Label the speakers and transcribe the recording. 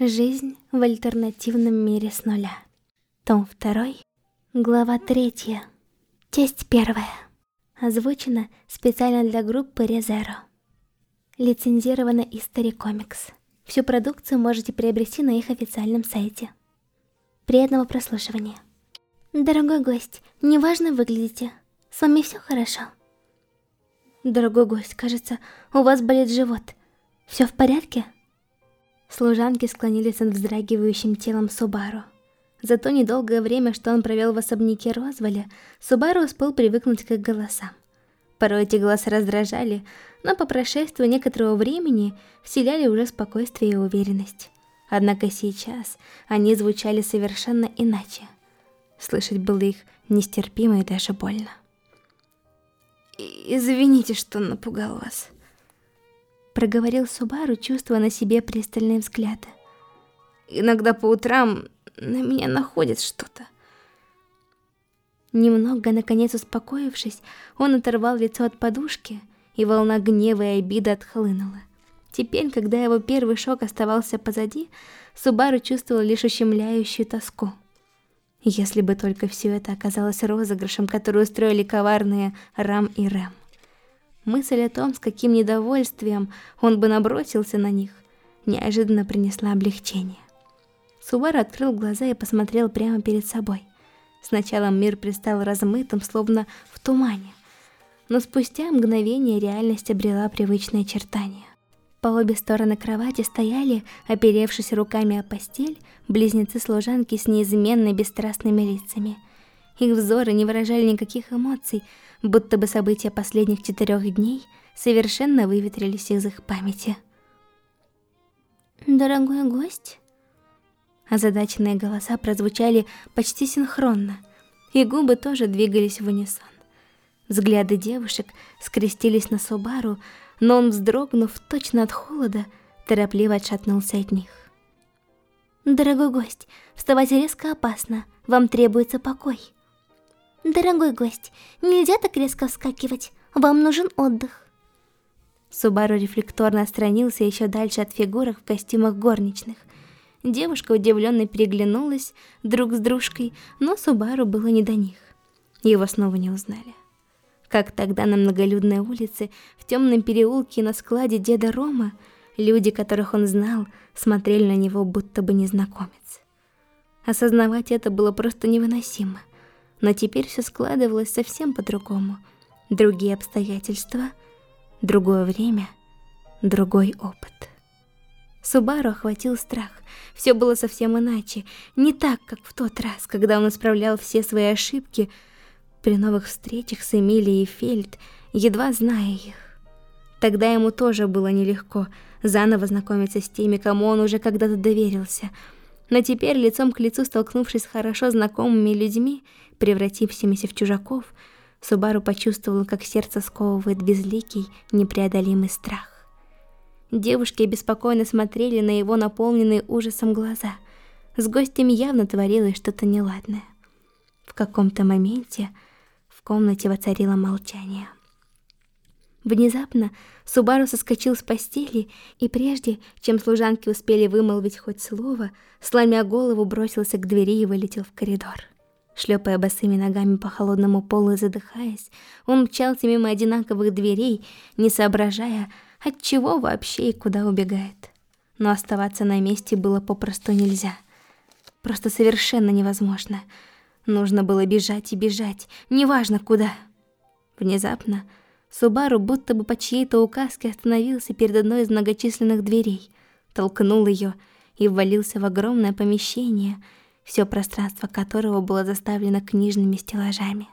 Speaker 1: Жизнь в альтернативном мире с нуля. Том 2, глава 3, часть 1. Озвучено специально для группы Резеро. Лицензировано History Comics. Всю продукцию можете приобрести на их официальном сайте. Приятного прослушивания. Дорогой гость, неважно выглядите. С вами все хорошо? Дорогой гость, кажется, у вас болит живот. Все в порядке? Служанки склонились над вздрагивающим телом Субару. За то недолгое время, что он провел в особняке Розволя, Субару успел привыкнуть к их голосам. Порой эти голоса раздражали, но по прошествии некоторого времени вселяли уже спокойствие и уверенность. Однако сейчас они звучали совершенно иначе. Слышать было их нестерпимо и даже больно.
Speaker 2: «Извините, что напугал вас», — проговорил Субару, чувствуя на себе пристальные взгляды. «Иногда по утрам на меня находит что-то».
Speaker 1: Немного, наконец успокоившись, он оторвал лицо от подушки, и волна гнева и обиды отхлынула. Теперь, когда его первый шок оставался позади, Субару чувствовал лишь ущемляющую тоску. Если бы только все это оказалось розыгрышем, который устроили коварные Рам и Рэм. Мысль о том, с каким недовольствием он бы набросился на них, неожиданно принесла облегчение. Субару открыл глаза и посмотрел прямо перед собой. Сначала мир предстал размытым, словно в тумане, но спустя мгновение реальность обрела привычные очертания. По обе стороны кровати стояли, оперевшись руками о постель, близнецы-служанки с неизменно бесстрастными лицами. Их взоры не выражали никаких эмоций, будто бы события последних четырех дней совершенно выветрились из их памяти. «Дорогой гость?» Озадаченные голоса прозвучали почти синхронно, и губы тоже двигались в унисон. Взгляды девушек скрестились на Субару, но он, вздрогнув точно от холода, торопливо отшатнулся от них. «Дорогой гость, вставать резко опасно, вам требуется покой». «Дорогой гость, нельзя так резко вскакивать, вам нужен отдых». Субару рефлекторно отстранился еще дальше от фигурок в костюмах горничных. Девушка удивленно переглянулась друг с дружкой, но Субару было не до них. Его снова не узнали как тогда на многолюдной улице, в темном переулке на складе деда Рома, люди, которых он знал, смотрели на него, будто бы незнакомец. Осознавать это было просто невыносимо, но теперь все складывалось совсем по-другому. Другие обстоятельства, другое время, другой опыт. Субару охватил страх. Все было совсем иначе, не так, как в тот раз, когда он исправлял все свои ошибки, при новых встречах с Эмилией Фельд, едва зная их. Тогда ему тоже было нелегко заново знакомиться с теми, кому он уже когда-то доверился. Но теперь, лицом к лицу столкнувшись с хорошо знакомыми людьми, превратившимися в чужаков, Субару почувствовал, как сердце сковывает безликий, непреодолимый страх. Девушки беспокойно смотрели на его наполненные ужасом глаза. С гостем явно творилось что-то неладное. В каком-то моменте комнате воцарило молчание. Внезапно Субару соскочил с постели, и прежде, чем служанки успели вымолвить хоть слово, сломя голову, бросился к двери и вылетел в коридор. Шлепая босыми ногами по холодному полу и задыхаясь, он мчался мимо одинаковых дверей, не соображая, от чего вообще и куда убегает. Но оставаться на месте было попросту нельзя. Просто совершенно невозможно — Нужно было бежать и бежать, неважно куда. Внезапно Субару будто бы по чьей-то указке остановился перед одной из многочисленных дверей, толкнул ее и ввалился в огромное помещение, все пространство которого было заставлено книжными стеллажами.